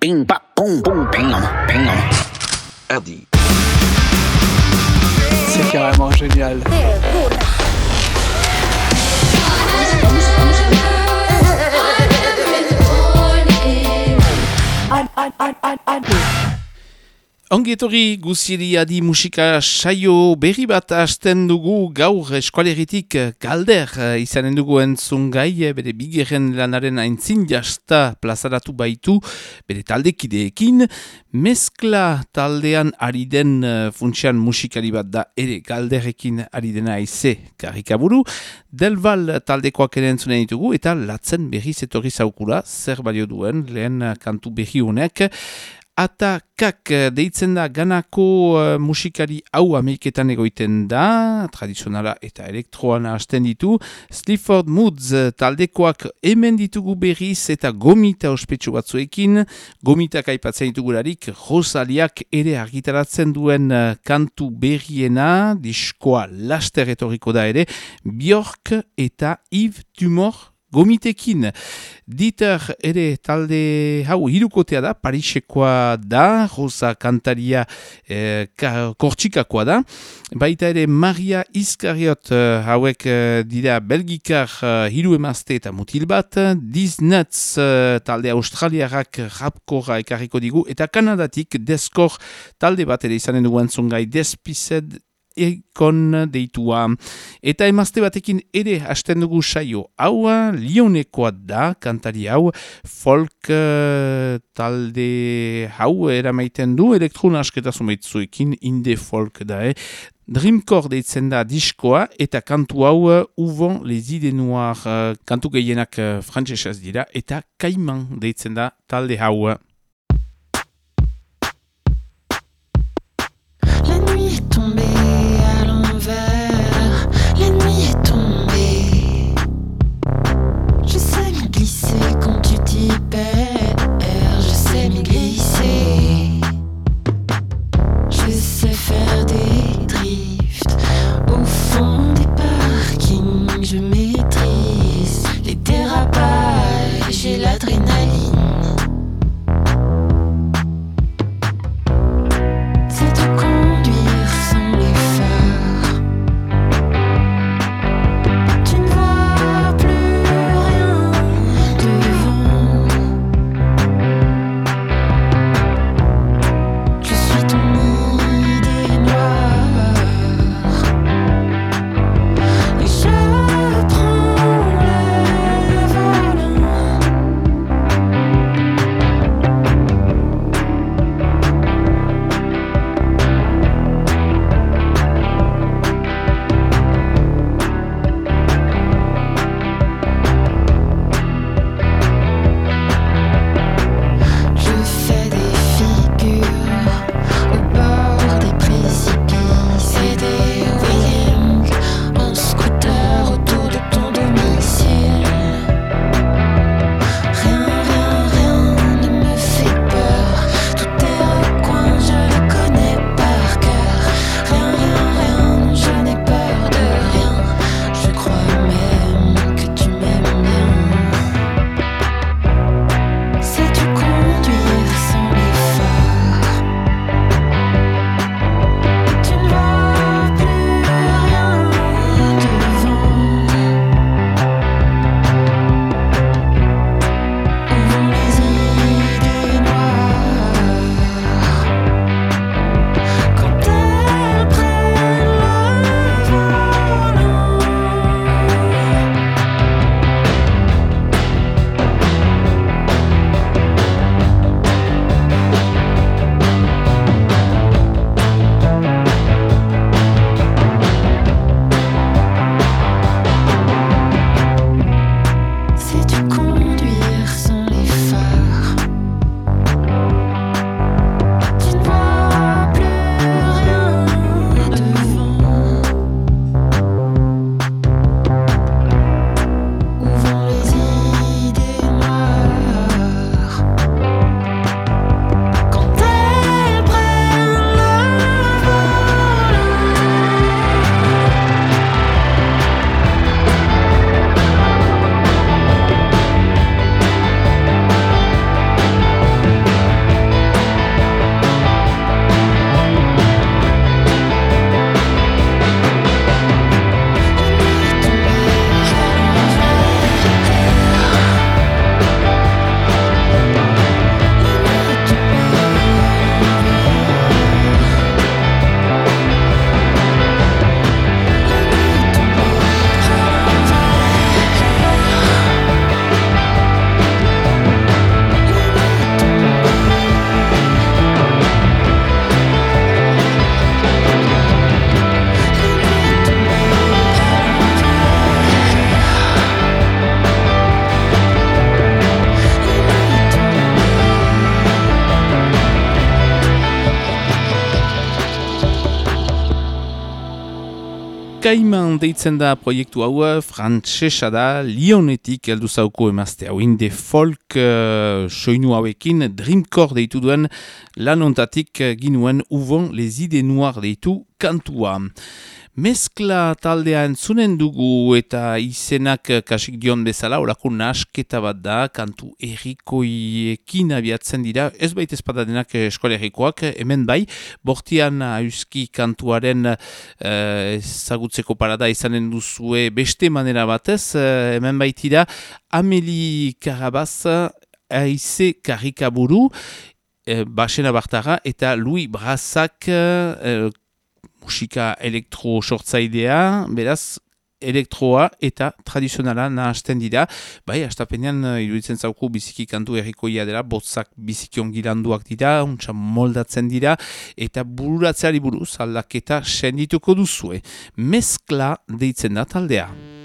Ping, pa, pong, pong, ping, ping. Hardy. C'est carrément génial. Ongetorri guziri adi musika saio berri bat hasten dugu gaur eskualeritik galder izanen dugu entzun gai, bere bigeren lanaren aintzin jasta plazaratu baitu, bere taldekideekin, mezkla taldean ari den funtsian musikari bat da ere galderekin ari dena aize karikaburu, delval taldekoak ere entzunen ditugu eta latzen berri zetorri zaukula, zer balio duen lehen kantu berri honek, Atakak deitzen da ganako uh, musikari hau Ameriketan egoiten da, tradizionala eta elektroan hasten ditu. Slifford Moods taldekoak hemen ditugu berriz eta gomita ospetsu batzuekin. Gomitak aipatzen ditugularik, Rosaliak ere argitaratzen duen uh, kantu berriena, diskoa laster etorriko da ere, Bjork eta Yves Tumor gomitekin. Dieter ere talde hau hirukotea da, Parisekoa da, Rosa kantaria e, kortxikakoa da. Baita ere Maria Iskariot eh, hauek eh, dira belgikar hiru emazte eta mutil bat. Diznetz talde australiarak rapkora ekarriko digu. Eta Kanadatik deskor talde bat ere izanen duen zungai despized ekon deitua. Eta emazte batekin ere hasten dugu saio hau, lionekoa da, kantari hau, folk uh, talde hau eramaiten du, elektrona asketa zumeitzuekin, inde folk da, eh? Dreamcore deitzen da diskoa eta kantu hau Uvon les idées noires kantu gehienak frantzesez dira eta Kaiman deitzen da talde hau. Kaiman deitzen da proiektu hau, frantsesa da, Lionetik heldu zauko emazte hau, inde folk uh, soinu hauekin, Dreamcore deitu duen, lanontatik ginuen uvon les idées noir deitu kantua. Mezkla taldea entzunen dugu eta izenak kasik dion bezala, orako nasketa bat da, kantu errikoiekin abiatzen dira, ez baita espada denak eskola errikoak, hemen bai, bortian auski kantuaren eh, zagutzeko parada izanen duzue beste manera batez, eh, hemen baitira, Ameli Karabaz, Aize Karikaburu, eh, Basena Bartara eta Louis Brazak eh, musika elektro sortzaidea, beraz, elektroa eta tradizionala nahazten dira. Bai, astapenean, uh, iruditzen zauku biziki kantu errikoia dela, botzak biziki ongilanduak dira, untsa moldatzen dira, eta bururatzeari buruz aldaketa sendituko duzue. Mezkla deitzen da taldea.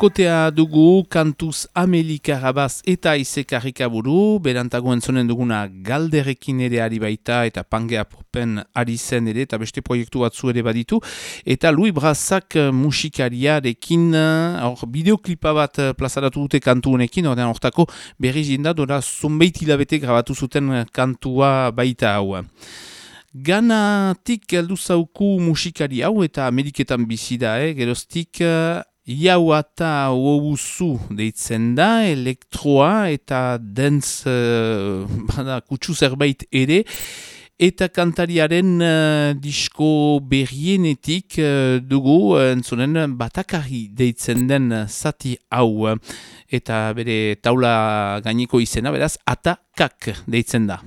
Hirukotea dugu kantuz Amerikarabaz eta izekarrikaburu, berantago entzonen duguna galderekin ere ari baita eta pangea popen ari zen ere eta beste proiektu batzu ere baditu. Eta Louis Brazak musikariarekin, hor bideoklipa bat plazaratu dute kantu honekin, ordean hortako berri jinda, dora zunbeit hilabete grabatu zuten kantua baita hau. Ganatik heldu zauku musikari hau eta Ameriketan bizi da, eh? geroztik Iauata uobuzu deitzen da, elektroa eta dentz uh, kutsu zerbait ere, eta kantariaren uh, disko berrienetik uh, dugu entzunen batakari deitzen den zati hau, eta bere taula gainiko izena, beraz, atakak deitzen da.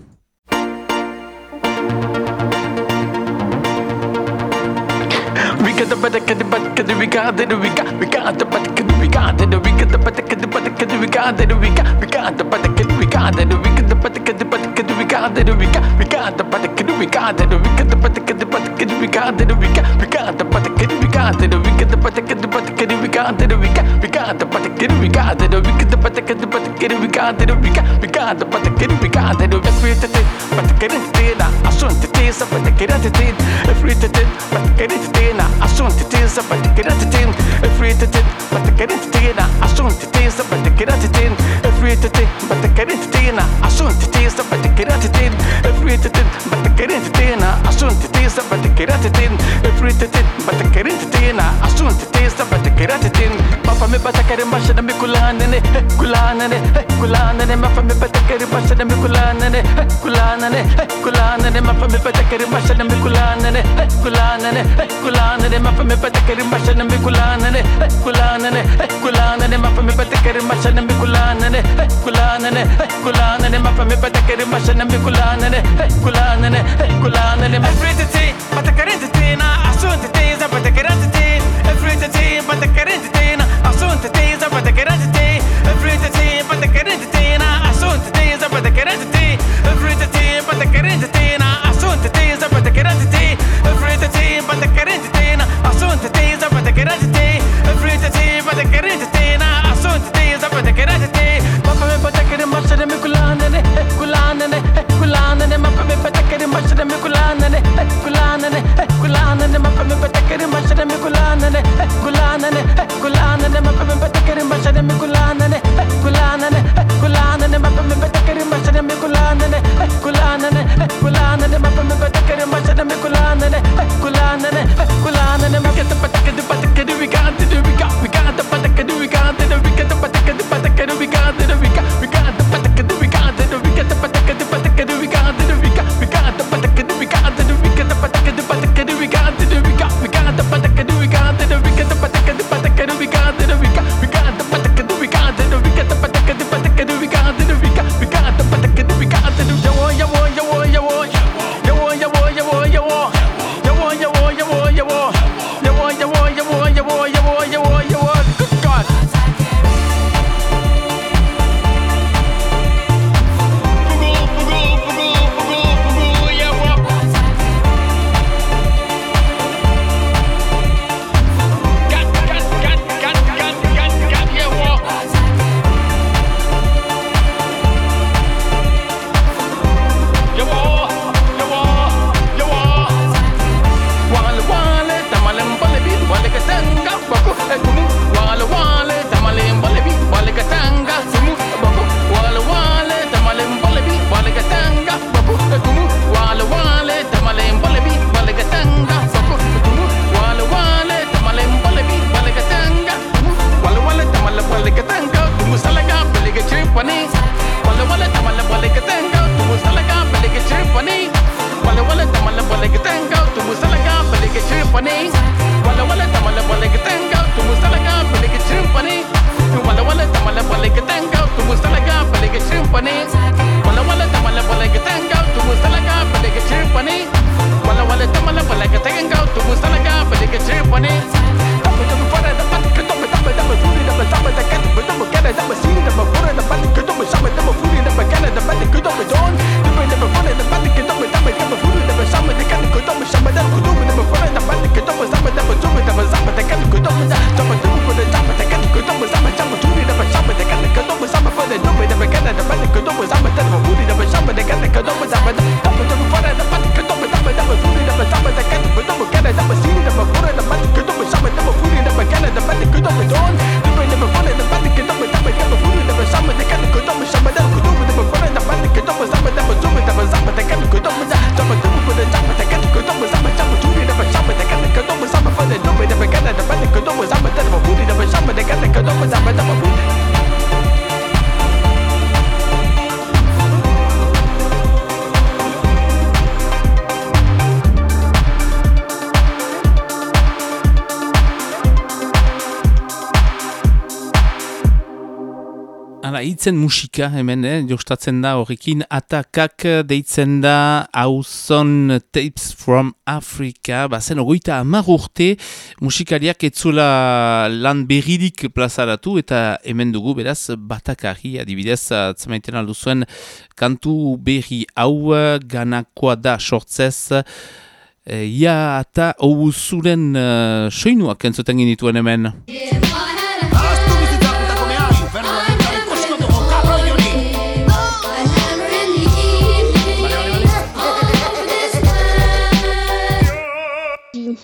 Got the better kid, the better we got it, we got, we got the better we got it, we got the better kid, the better we got it, we got, we got the better we got it, we got the better kid, the better we got it, we got, we got the better we got it, we got the better kid, the better we got it, we got, we got the better we got it, we got the better kid, the better we got it, we got, we got the better we got it, we got the better kid, the better we got it, we got, we got the better we got it, we created it, the the kid assunti tinsa get dikira titin Ifri titin bħal dikira titina Assunti tinsa bħal dikira titin Ifri titin bħal dikira titina Assunti tinsa get dikira titin Ifri titin bħal dikira titina Assunti tinsa bħal dikira titin Ifri titin bħal dikira titina Assunti tinsa get dikira titin fami batakari başını mi kulağını kulağını kulağını mafami batakari başını mi kulağını kulağını kulağını every day batakari day na day and I'm rocking the Hala, itzen musika hemen, eh? jostatzen da horrekin, atakak deitzen da Auzon Tapes from Africa, bazen ogoita amar urte musikariak etzula lan berririk plazaratu eta hemen dugu beraz batakari adibidez, atzamaiten aldu zuen kantu berri hau ganakoa da sortzez, ia eta hau zuren uh, soinuak entzuten ginituen hemen.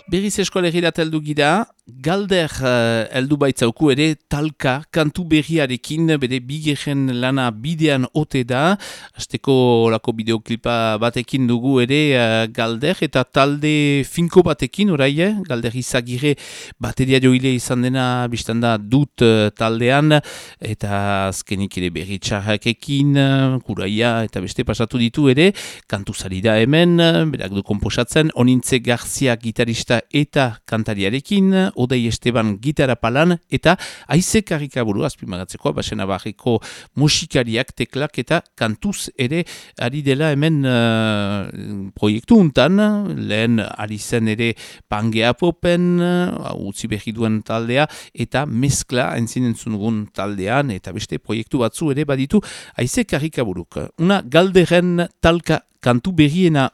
Berriz eskolegirat heldu gira, galder uh, heldu baitzauku ere talka kantu berriarekin bere bigeren lana bidean ote da. Azteko olako bideoklipa batekin dugu ere uh, galder eta talde finko batekin orai, eh? galder izagire bateria joile izan dena biztanda dut uh, taldean eta azkenik ere berri txarrakekin, uh, kuraia eta beste pasatu ditu ere, kantu da hemen, berak du komposatzen, onintze garzia gitarista eta kantariarekin, Odei Esteban gitara palan, eta aize karikaburu, azpimagatzeko, basena barriko musikariak, teklak eta kantuz ere ari dela hemen uh, proiektu untan, lehen ari zen ere pangea popen, uh, utzi behi duen taldea, eta mezkla entzinen zunugun taldean, eta beste proiektu batzu ere baditu aize karikaburuk. Una galderen talka kantu berriena.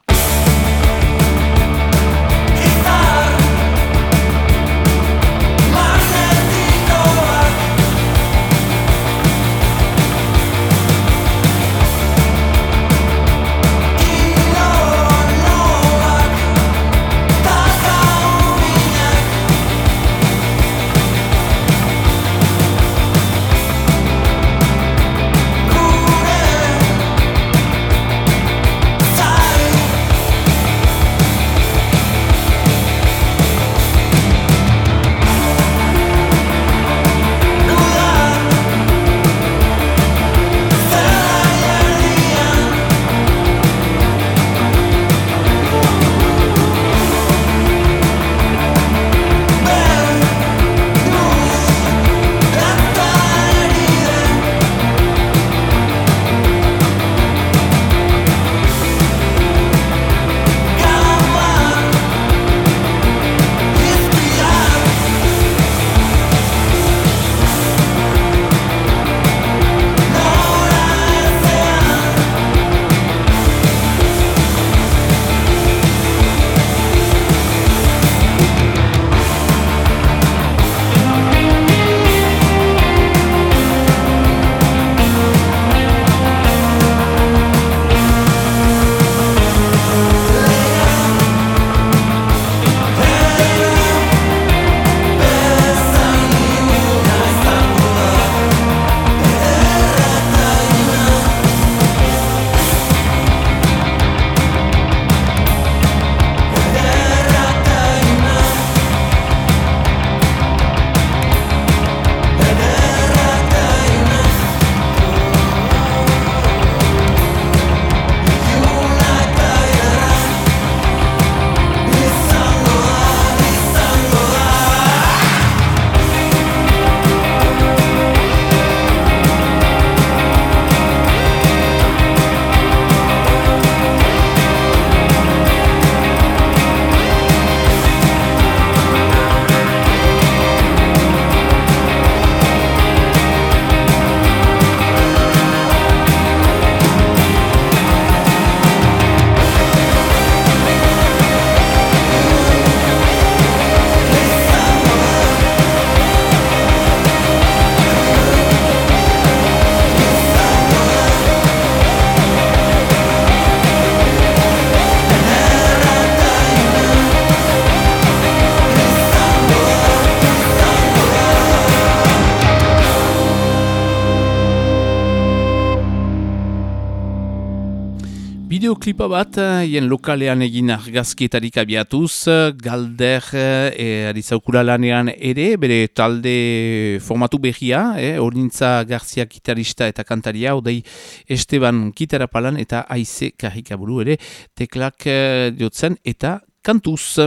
Bideoklipa bat, hien lokalean egin argazkietarik abiatuz, galder e, arizaukura lanean ere, bere talde formatu behia, e, ornintza garzia gitarista eta kantaria, odei Esteban gitara palan eta aize karikaburu ere, teklak e, diotzen eta kantuz.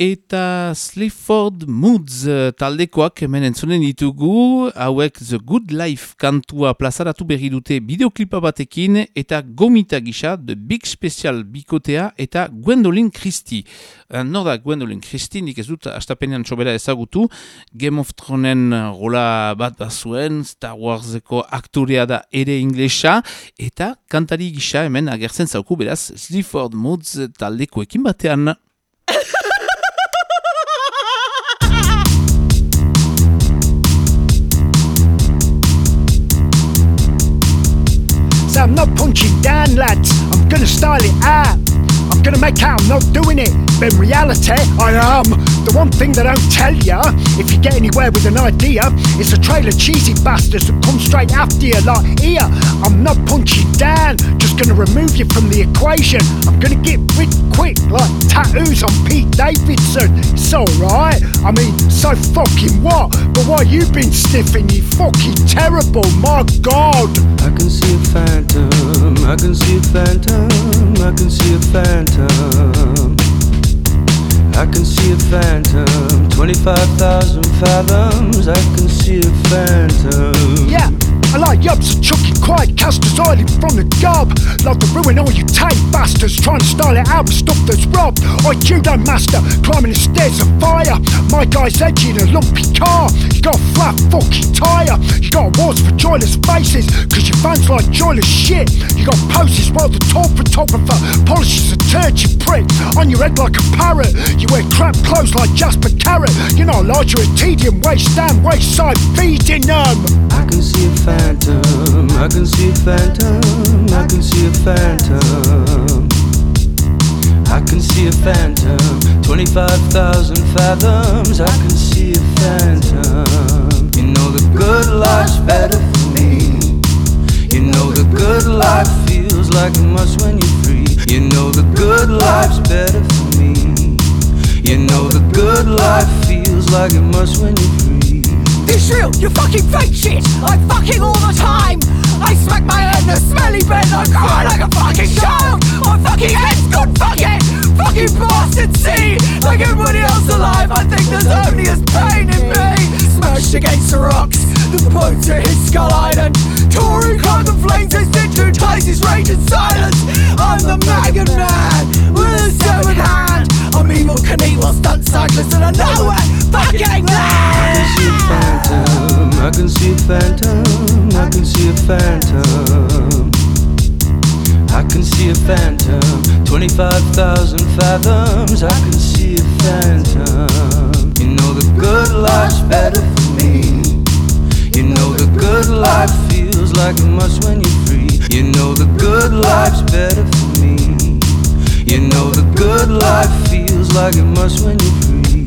Eta Sleaford Moods eh, taldekoak hemen entzonen ditugu, hauek The Good Life kantua plazaratu berri dute bideoklipa batekin eta gomita gisa The Big Special bikotea eta Gwendolyn Christie. Uh, nor da Gwendolyn Christie, nik ez dut astapenean sobera ezagutu, Game of Thronen rola bat bazuen, Star Warseko aktorea da ere inglesa, eta kantari gisa hemen agertzen zauku beraz Sleaford Moods taldekoekin batean. lads. I'm gonna style it out. Gonna make out I'm not doing it, but in reality, I am. The one thing they don't tell ya, if you get anywhere with an idea, it's a trail of cheesy bastards that come straight after you. Like, here, I'm not punching down, just gonna remove you from the equation. I'm gonna get rid quick, like tattoos on Pete Davidson. It's alright. I mean, so fucking what? But why you been sniffing, you fucking terrible, my god. I can see a phantom, I can see a phantom, I can see a phantom autumn I can see a phantom, 25,000 fathoms. I can see a phantom. Yeah. I like yubs chucking quiet casters oil in front of gob. Love to ruin all you tight bastards trying to style it out with stuff that's robbed. I judo master climbing the stairs of fire. My guy's edgy in a lumpy car. You got a flat fucking tire. You got awards for joyless faces, cause your fans like joyless shit. You got poses while the tall photographer polishes a turd, you prick. On your head like a parrot. Wear crap clothes like Jasper Carrot. You're not larger at tedium, waist down, waist feeding them. I can see a phantom. I can see a phantom. I can see a phantom. I can see a phantom. 25,000 fathoms. I can see a phantom. You know the good life's better for me. You know the good life feels like it must when you're free. You know the good life's better for me. You know the good life feels like it must when you're free. This real, you fucking fake shit. I'm fucking all the time. I smack my head in a smelly bed I cry like a fucking child. My fucking head's gone fucking, fucking bastard see. Like everybody else alive, I think there's only as pain in me. Smashed against the rocks, the boat to his skull island. Touring climb the flames, his ties his rage and silence. I'm the maggot man with a severed hand. I'm evil Knievel, stunt cyclist, and I know it fucking land. I can see a phantom. I can see a phantom. I can see a phantom. 25,000 fathoms. I can see a phantom. You know the good life's better for me. You know the good life feels like it must when you're free. You know the good life's better for me. You know the good life feels like it must when you're free.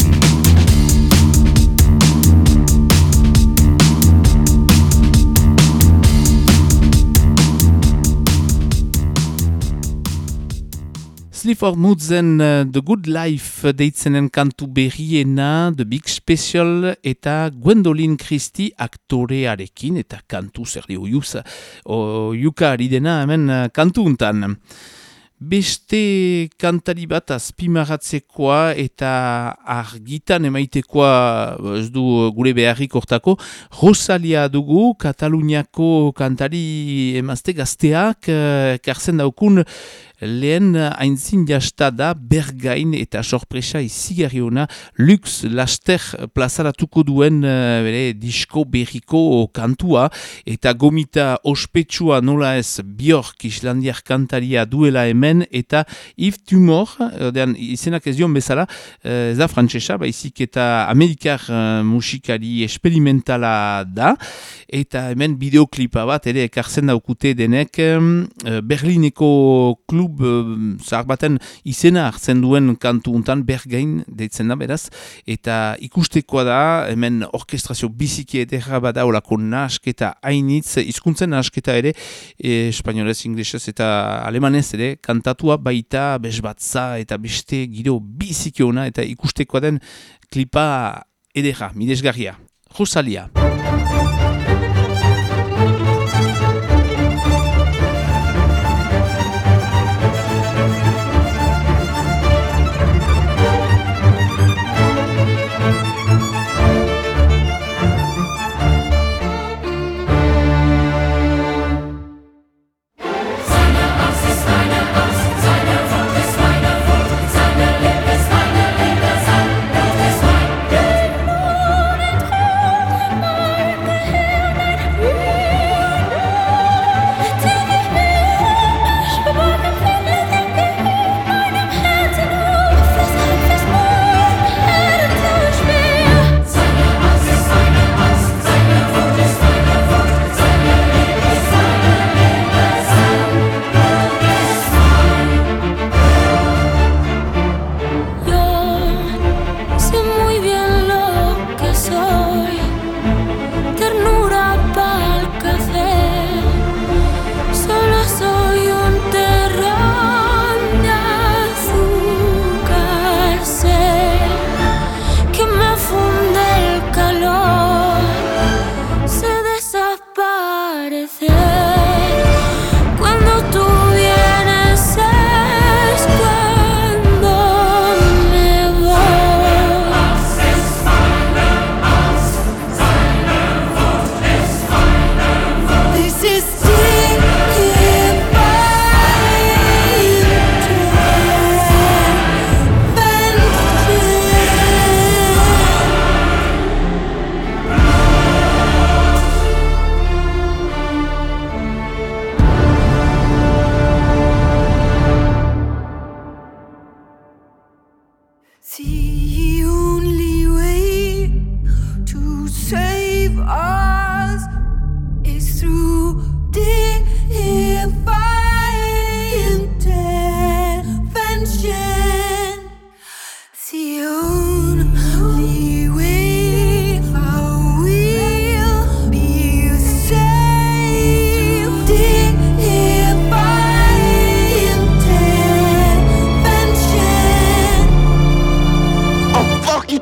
Sleaford Moodsen uh, The Good Life deitzenen kantu berriena The Big Special eta Gwendolyn Christie aktorearekin eta kantu zer dio Yuka ari dena hemen uh, kantu untan. Beste kantari bat azpimaratzekoa eta argitan emaitekoa ez du gure beharrik hortako. Rosalia dugu, Kataluniako kantari emazte gazteak, eh, karzen daukun lehen haintzin jasta da bergain eta sorpresa izigarri ona Lux Laster plazaratuko duen uh, bere disko berriko kantua eta gomita ospetsua nola ez Bjork Islandiar kantaria duela hemen eta Yves Tumor, odean, izenak ez dion bezala, ez da frantzesa, baizik eta amerikar musikari experimentala da eta hemen bideoklipa bat ere ekartzen daukute denek Berlineko klub klub uh, zahar baten izena hartzen duen kantu untan bergain deitzen da beraz. Eta ikustekoa da hemen orkestrazio biziki edera bada olako nasketa hainitz izkuntzen nasketa ere e, espainolez, inglesez eta alemanez ere kantatua baita bezbatza eta beste giro biziki ona eta ikustekoa den klipa edera, midesgarria Rosalia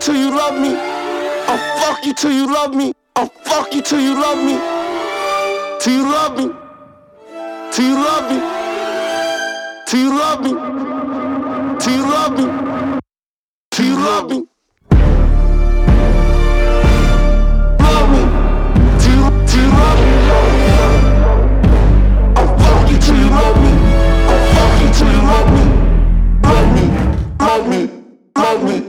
till you love me. I'll fuck you till you love me. I'll fuck you till you love me. Till you love me. Till you love me. Till you love me. Till you love me. Till you love me. Love me. Till till you love me. I'll fuck you till you love me. I'll fuck you till you love me. Love me. Love me. Love me.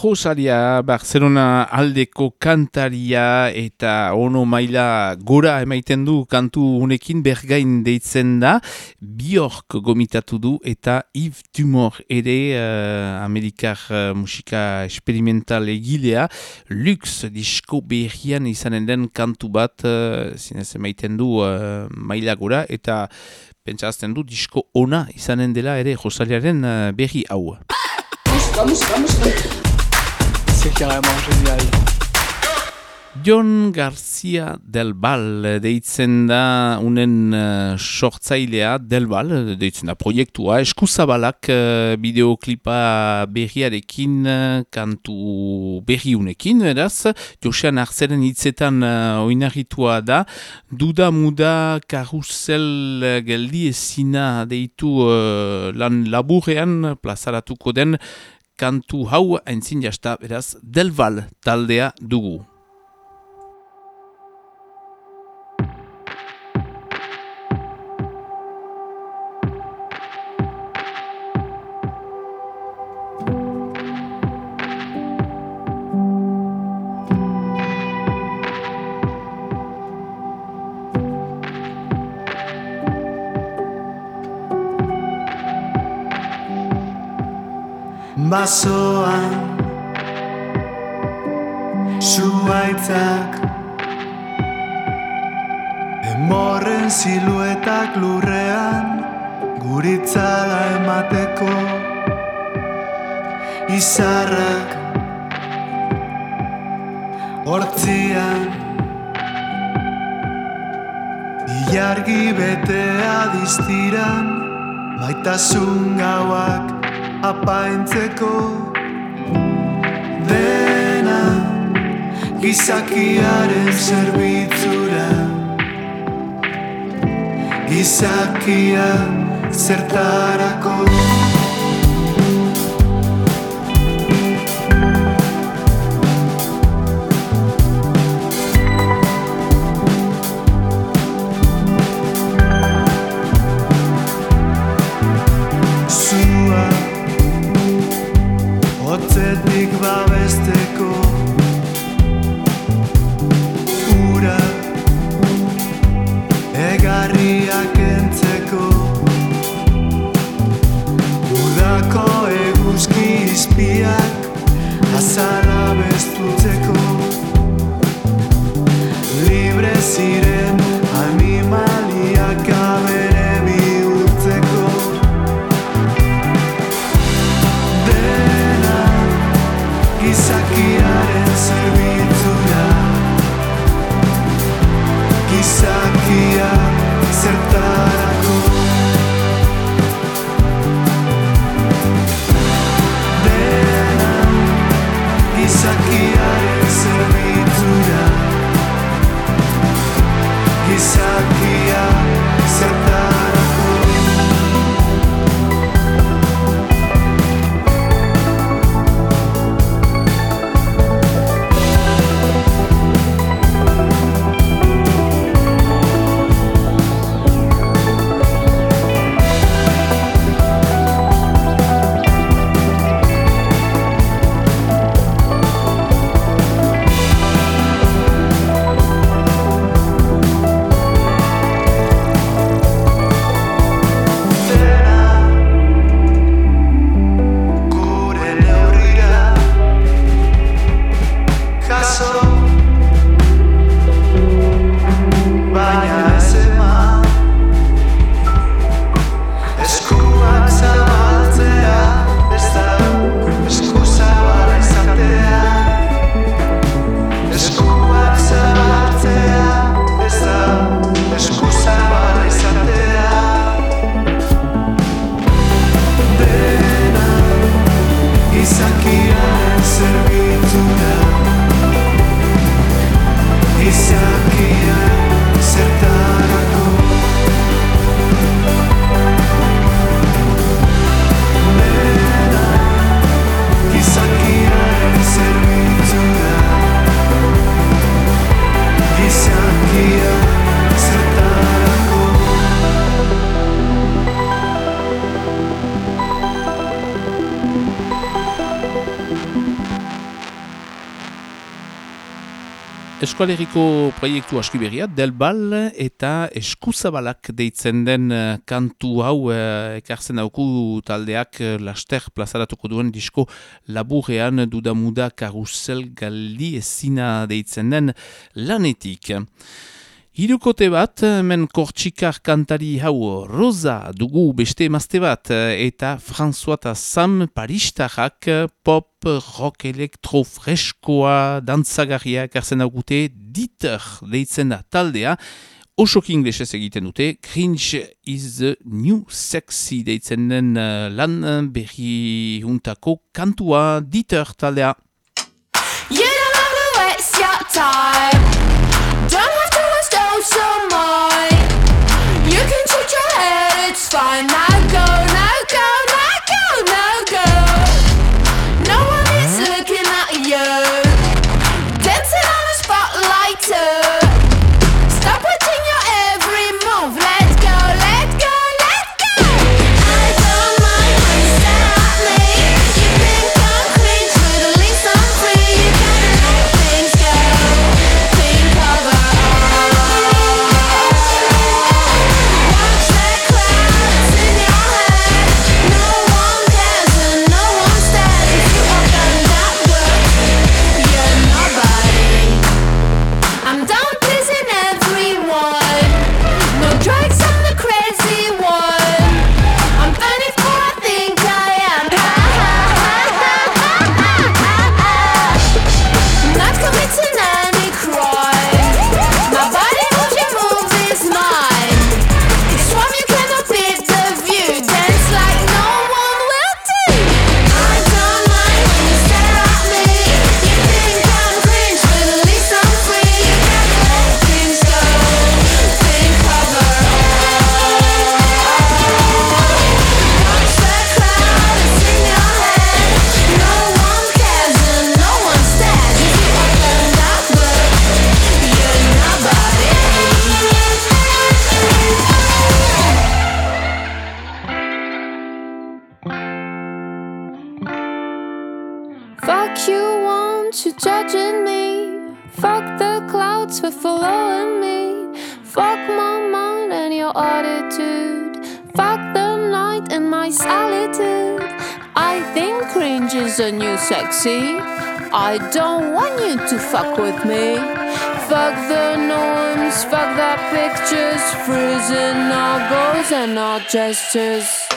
Rosaria Barcelona aldeko kantaria eta ono maila gora emaiten du kantu unekin bergain deitzen da. Bjork gomitatu du eta Yves Tumor ere uh, Amerikar uh, musika experimental egilea. Lux disko berrian izanen den kantu bat uh, zinez emaiten du uh, maila gora eta pentsazten du disko ona izanen dela ere Rosariaren uh, berri hau. Vamos, vamos, vamos c'est carrément génial. John Garcia Del Val deitzen da unen uh, sortzailea Del Val deitzen da proiektua. Eskuzabalak uh, bideoklipa berriarekin uh, kantu berriunekin eraz Josean Arzeren hitzetan uh, oinarritua da. Duda muda karusel geldi ezina deitu uh, lan laburrean plazaratuko den kantu hau aintzin jasta beraz Delval taldea dugu. Basoan Zuaitzak Emorren siluetak lurrean Guritzala emateko Izarrak Hortzian Ilargi betea diztiran Maitasun gauak apaintzeko dena gizakiaren zerbitzura. Gizakia zertarako Eskualeriko proiektu askiberria, Delbal eta Eskuzabalak deitzen den eh, kantu hau eh, ekartzen dauku taldeak eh, laster plazaratuko duen disko laburrean dudamuda karusel galdi ezina deitzen den lanetik. Hirukote bat, men kortxikar kantari hau Rosa dugu beste emazte bat eta François eta Sam Paristarrak pop, rock, elektro, freskoa, dantzagarria ekartzen daugute Dieter deitzen da taldea. Osok inglesez egiten dute, Cringe is the new sexy deitzen den eh, lan berri huntako kantua Dieter taldea. You don't to waste your time. Fine. I don't want you to fuck with me. Fuck the norms, fuck the pictures, freezing our goals and our gestures.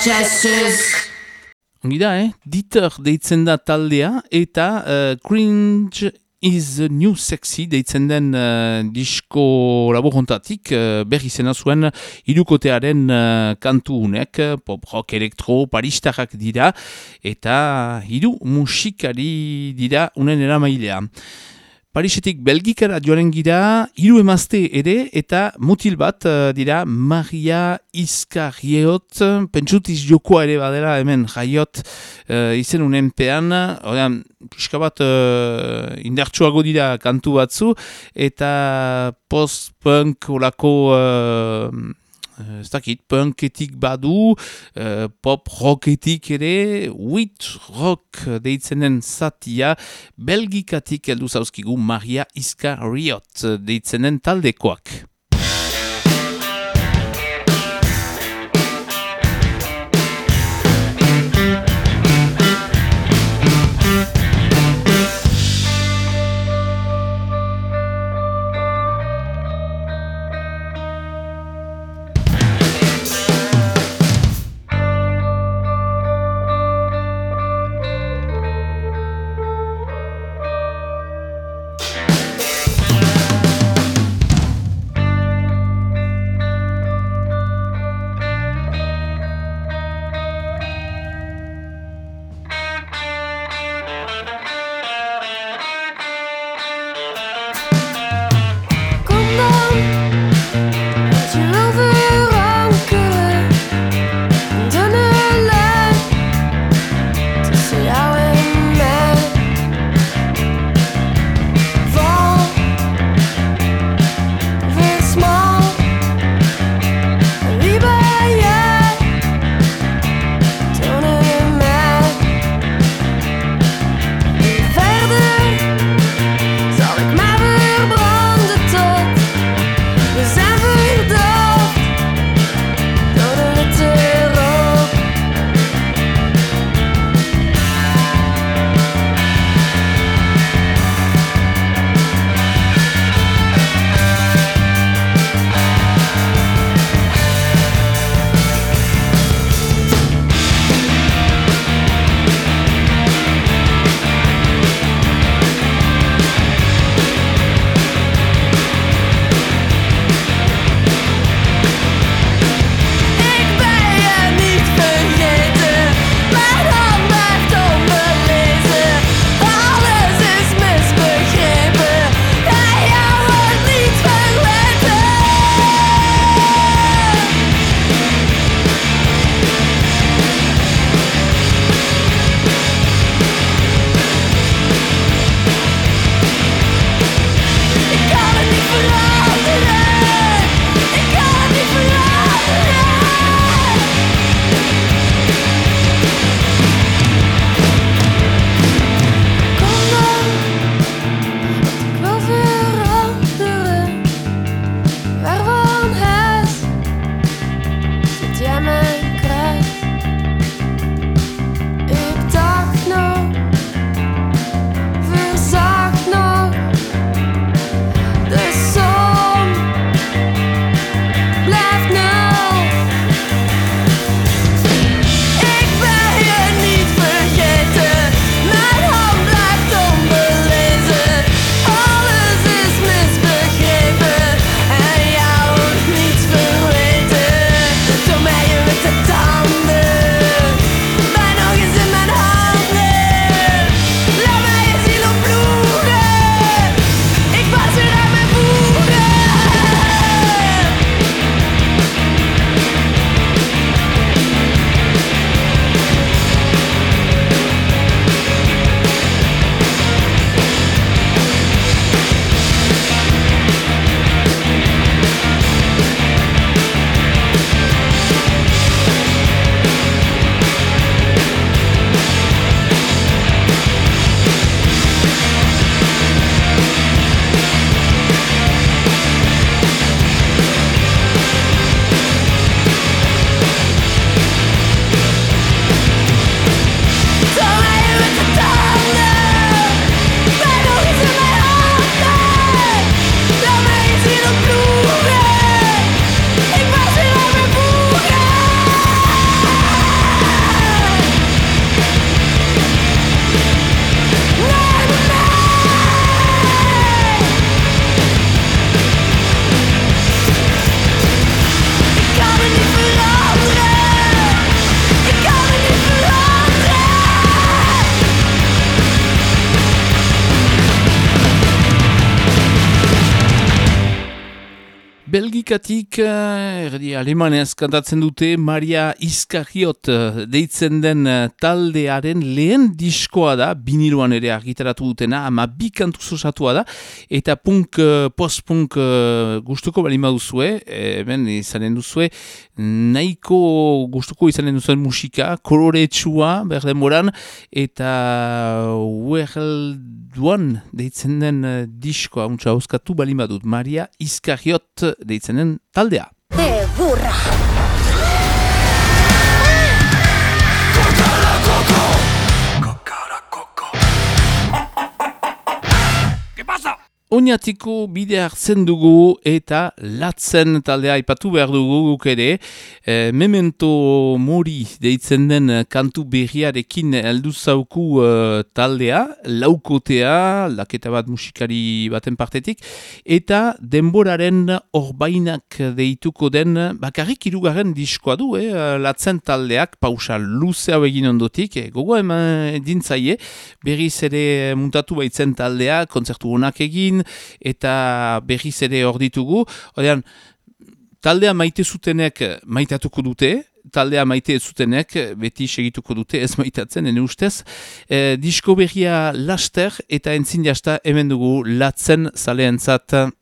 Gestures. Ongi da, eh? Dieter deitzen da taldea eta uh, Cringe is the new sexy deitzen den uh, disko laborontatik uh, berri zena zuen irukotearen uh, kantu unek, pop rock elektro paristarrak dira eta hiru musikari dira unen eramailea. Parisetik Belgikara joaren gira, hiru emazte ere, eta mutil bat uh, dira Maria Izkarriot, pentsutiz jokoa ere badera hemen jaiot uh, izen unen pean, orean, pixka bat uh, indartsuago dira kantu batzu, eta post-punk olako... Uh, ez dakit, punketik badu, uh, pop rocketik ere, wit rock deitzenen zatia, belgikatik heldu zauzkigu Maria Iska Riot deitzenen taldekoak. Amerikatik, eh, erdi alemanez kantatzen dute Maria Izkagiot eh, deitzen den eh, taldearen lehen diskoa da, biniloan ere argitaratu dutena, ama bi kantu zosatua da, eta punk, post-punk gustuko bali maduzue, hemen izanen duzue, nahiko gustuko izanen duzuen musika, kolore txua, berden moran, eta One deitzen den diskoa, untsa hauskatu bali madut, Maria Izkagiot deitzenen taldea. ¡Eh, burra! Oinatiko bide hartzen dugu eta latzen taldea aipatu behar dugu guk ere. E, memento mori deitzen den kantu berriarekin heldu zauku e, taldea, laukotea, laketa bat musikari baten partetik, eta denboraren orbainak deituko den bakarrik irugarren diskoa du, e, latzen taldeak, pausa luze hau egin ondotik, e, gogo eman dintzaie, berriz ere muntatu baitzen taldea, konzertu honak egin, eta berriz ere hor ditugu. Odean, taldea maite zutenek maitatuko dute, taldea maite zutenek beti segituko dute ez maitatzen, ene ustez. E, disko berria laster eta entzin hemen dugu latzen zaleentzat.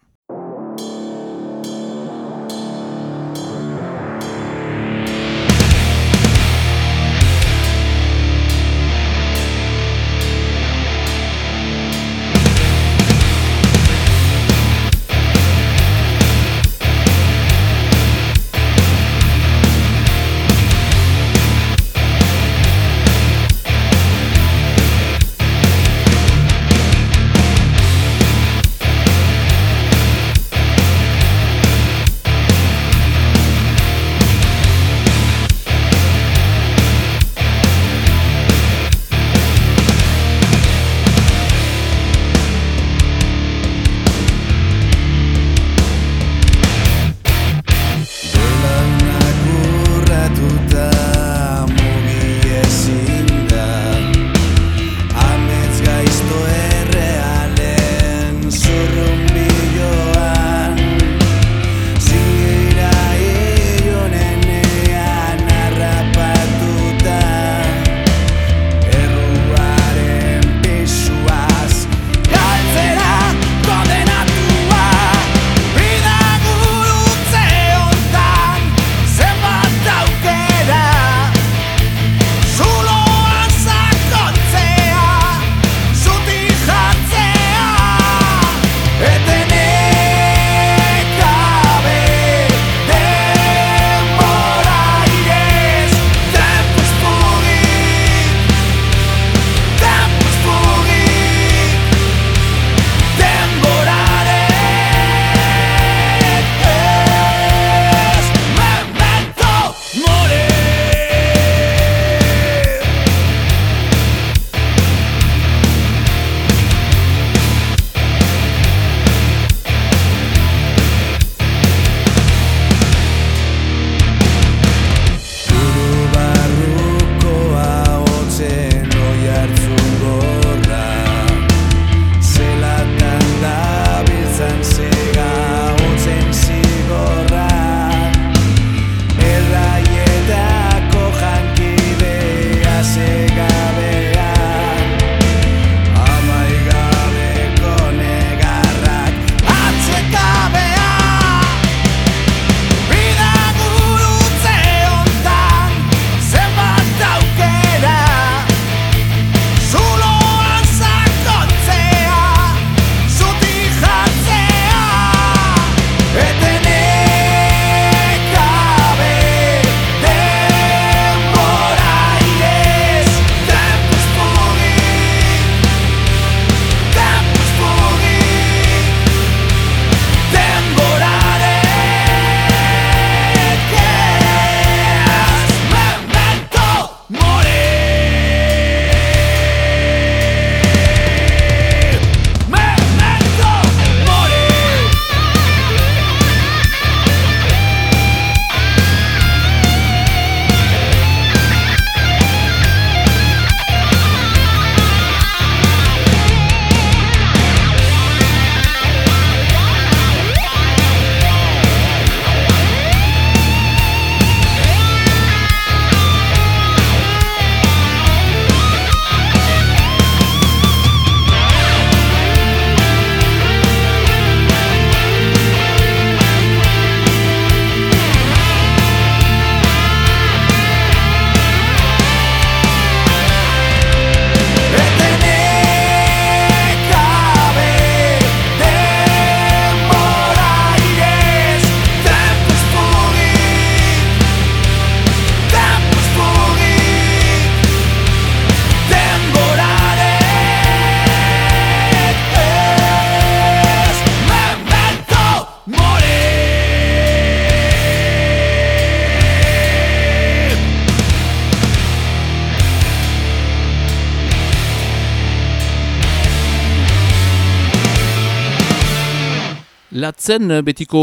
Latzen eh, betiko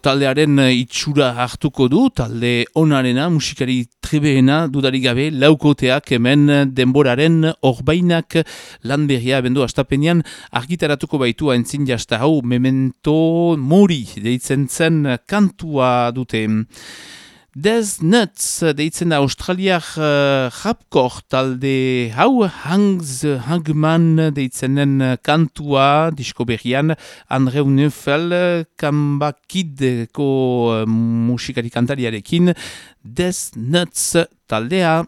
taldearen eh, itxura hartuko du, talde onarena, musikari tribeena, dudari gabe, laukoteak hemen denboraren orbainak lan berria bendu astapenean argitaratuko baitu haintzin jasta hau memento mori deitzen zen kantua dute. Des Nuts deitzen da australiak uh, rapkor talde hau Hangs Hangman deitzenen kantua disko berrian Andreu Neufel kambakideko uh, musikari kantariarekin Des Nuts taldea.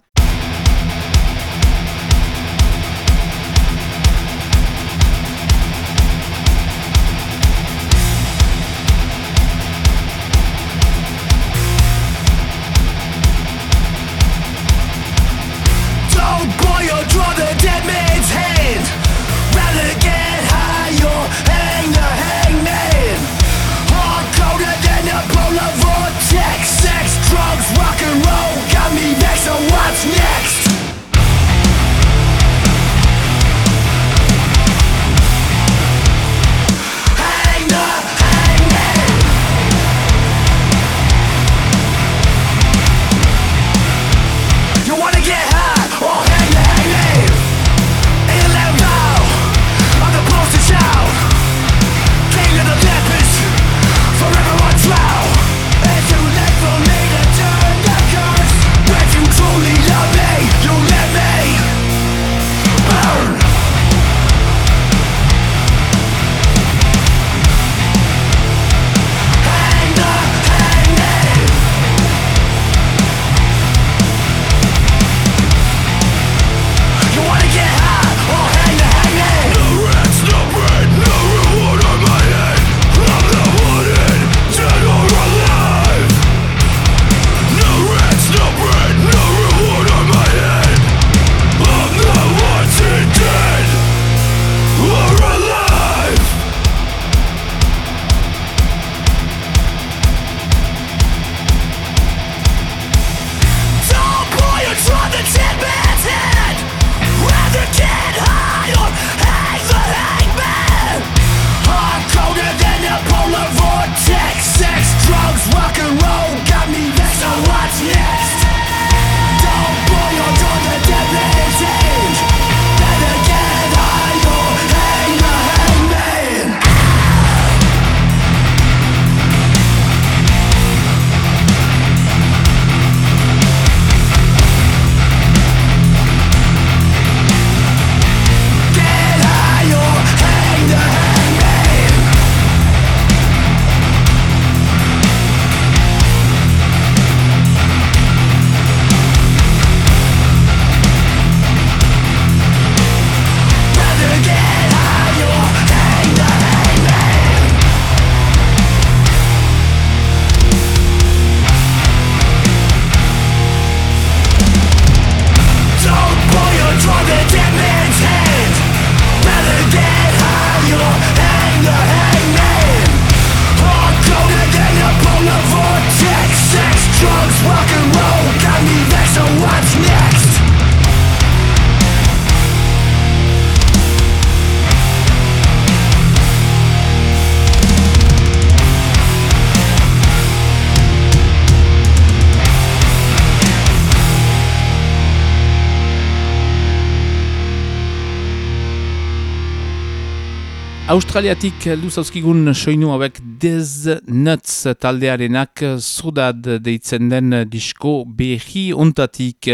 Australiatik heldu zauzkigun soinu hauek Dez Nuts taldearenak zudad deitzen den disko behi ontatik.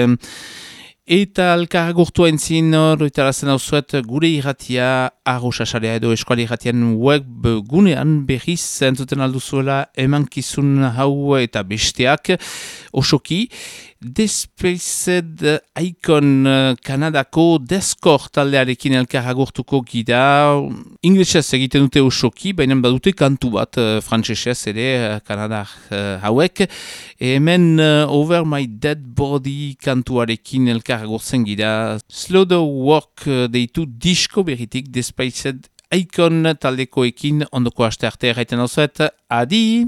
Eta alkar gurtu entzin, roitarazen hau zuet, gure irratia, arrosasarea edo eskuali irratian web gunean behiz entzuten alduzuela emankizun hau eta besteak osoki. Despaced Icon uh, Kanadako Deskor taldearekin elkar agurtuko gida. Inglesez egiten dute osoki, baina badute kantu bat uh, frantzesez ere uh, Kanadar uh, hauek. hemen uh, Over My Dead Body kantuarekin elkar agurtzen gida. Slow the Walk uh, deitu disko beritik Despaced Icon taldekoekin ondoko aste arte erraiten Adi!